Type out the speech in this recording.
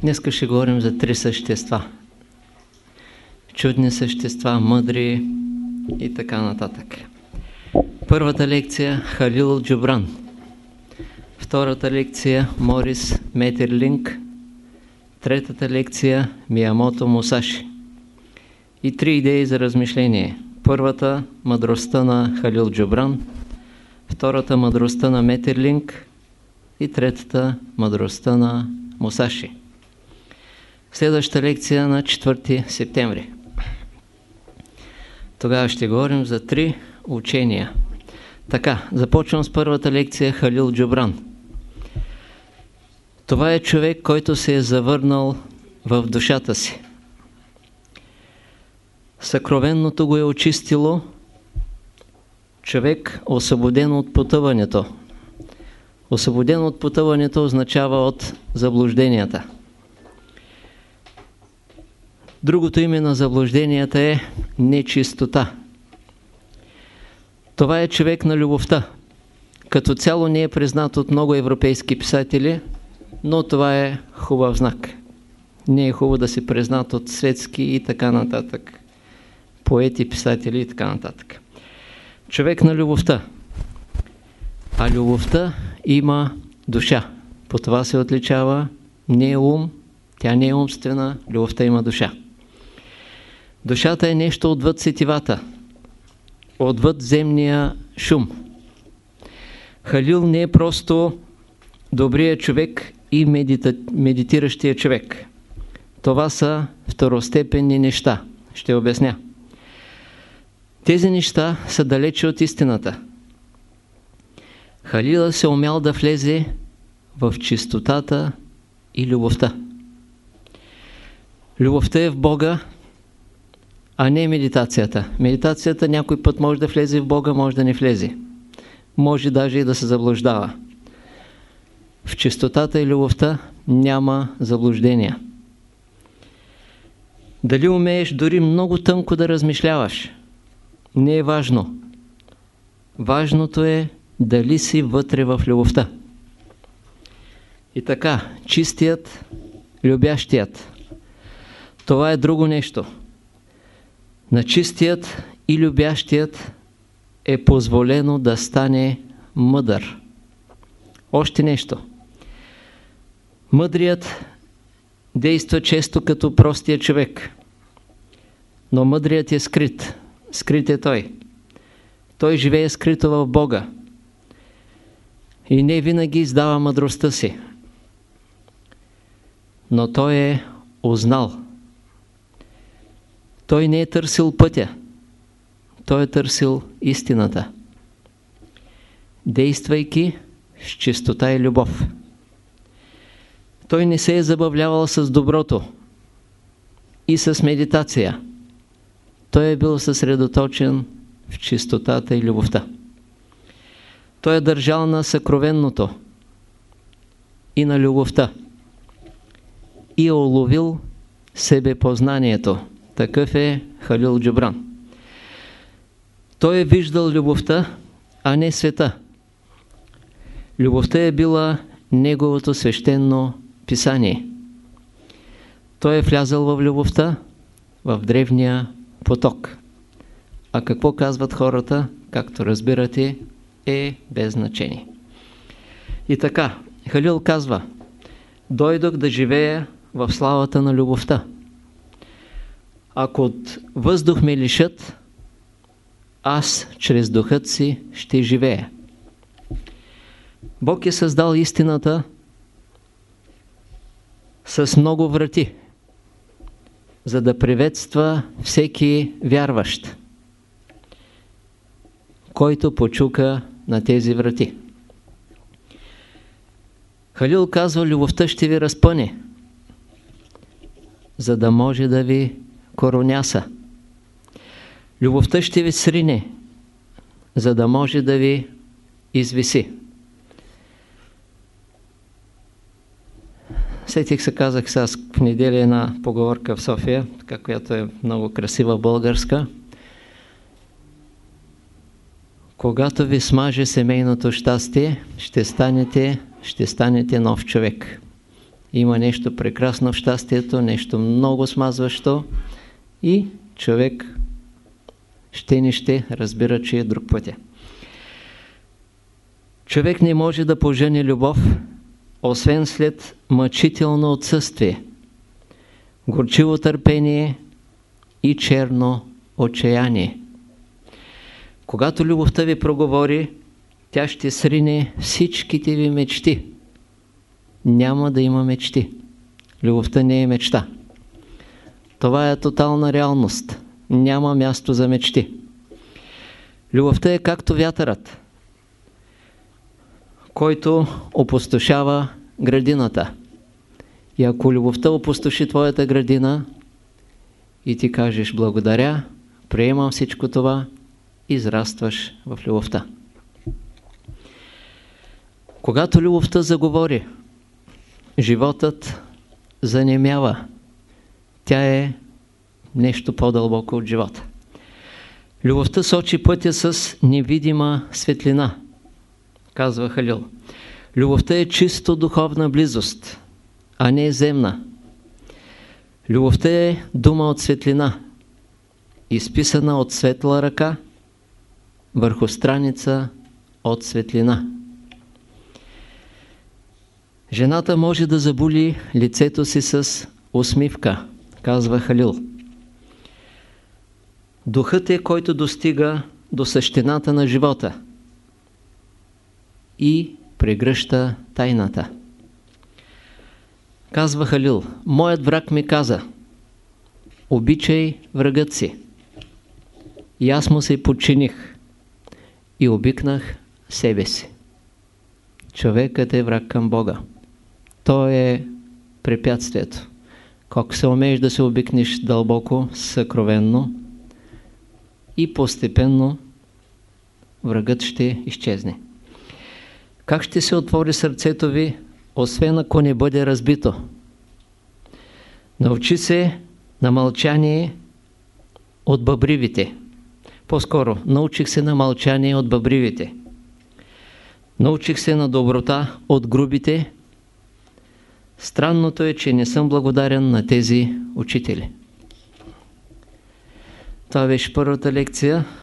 Днеска ще говорим за три същества. Чудни същества, мъдри и така нататък. Първата лекция Халил Джубран. Втората лекция Морис Метерлинг. Третата лекция Миямото Мусаши. И три идеи за размишление. Първата – мъдростта на Халил Джубран. Втората – мъдростта на Метерлинг. И третата – мъдростта на Мусаши. Следваща лекция на 4 септември. Тогава ще говорим за три учения. Така, започвам с първата лекция Халил Джубран. Това е човек, който се е завърнал в душата си. Съкровенното го е очистило. Човек освободен от потъването. Освободен от потъването означава от заблужденията. Другото име на заблужденията е нечистота. Това е човек на любовта. Като цяло не е признат от много европейски писатели, но това е хубав знак. Не е хубаво да се признат от светски и така нататък. Поети, писатели и така нататък. Човек на любовта. А любовта има душа. По това се отличава не е ум, тя не е умствена, любовта има душа. Душата е нещо отвъд сетивата, отвъд земния шум. Халил не е просто добрият човек и медита, медитиращия човек. Това са второстепенни неща. Ще обясня. Тези неща са далече от истината. Халила се умял да влезе в чистотата и любовта. Любовта е в Бога, а не медитацията. Медитацията някой път може да влезе в Бога, може да не влезе. Може даже и да се заблуждава. В чистотата и любовта няма заблуждения. Дали умееш дори много тънко да размишляваш, не е важно. Важното е дали си вътре в любовта. И така, чистият, любящият. Това е друго нещо. На чистият и любящият е позволено да стане мъдър. Още нещо. Мъдрият действа често като простия човек. Но мъдрият е скрит. Скрит е той. Той живее скрито в Бога. И не винаги издава мъдростта си. Но той е узнал. Той не е търсил пътя. Той е търсил истината. Действайки с чистота и любов. Той не се е забавлявал с доброто и с медитация. Той е бил съсредоточен в чистотата и любовта. Той е държал на съкровенното и на любовта и е уловил себепознанието. Такъв е Халил Джубран. Той е виждал любовта, а не света. Любовта е била неговото свещено писание. Той е влязал в любовта, в древния поток. А какво казват хората, както разбирате, е без значение. И така, Халил казва, дойдох да живея в славата на любовта. Ако от въздух ме лишат, аз чрез духът си ще живея. Бог е създал истината с много врати, за да приветства всеки вярващ, който почука на тези врати. Халил казва, любовта ще ви разпъне, за да може да ви короняса. Любовта ще ви срине, за да може да ви извиси. Сетих се, казах сега в неделя една поговорка в София, така, която е много красива българска. Когато ви смаже семейното щастие, ще станете, ще станете нов човек. има нещо прекрасно в щастието, нещо много смазващо и човек ще не ще разбира, че е друг пътя. Човек не може да пожени любов, освен след мъчително отсъствие, горчиво търпение и черно отчаяние. Когато любовта ви проговори, тя ще срине всичките ви мечти. Няма да има мечти. Любовта не е мечта. Това е тотална реалност. Няма място за мечти. Любовта е както вятърът, който опустошава градината. И ако любовта опустоши твоята градина и ти кажеш благодаря, приемам всичко това, израстваш в любовта. Когато любовта заговори, животът занемява. Тя е нещо по-дълбоко от живота. Любовта сочи пътя с невидима светлина, казва Халил. Любовта е чисто духовна близост, а не земна. Любовта е дума от светлина, изписана от светла ръка върху страница от светлина. Жената може да заболи лицето си с усмивка, казва Халил. Духът е, който достига до същината на живота и прегръща тайната. Казва Халил, моят враг ми каза, обичай врагът си. И аз му се подчиних и обикнах себе си. Човекът е враг към Бога. То е препятствието. Колко се умееш да се обикнеш дълбоко, съкровенно и постепенно врагът ще изчезне. Как ще се отвори сърцето ви, освен ако не бъде разбито? Научи се на мълчание от бъбривите. По-скоро, научих се на мълчание от бъбривите. Научих се на доброта от грубите. Странното е, че не съм благодарен на тези учители. Това беше първата лекция.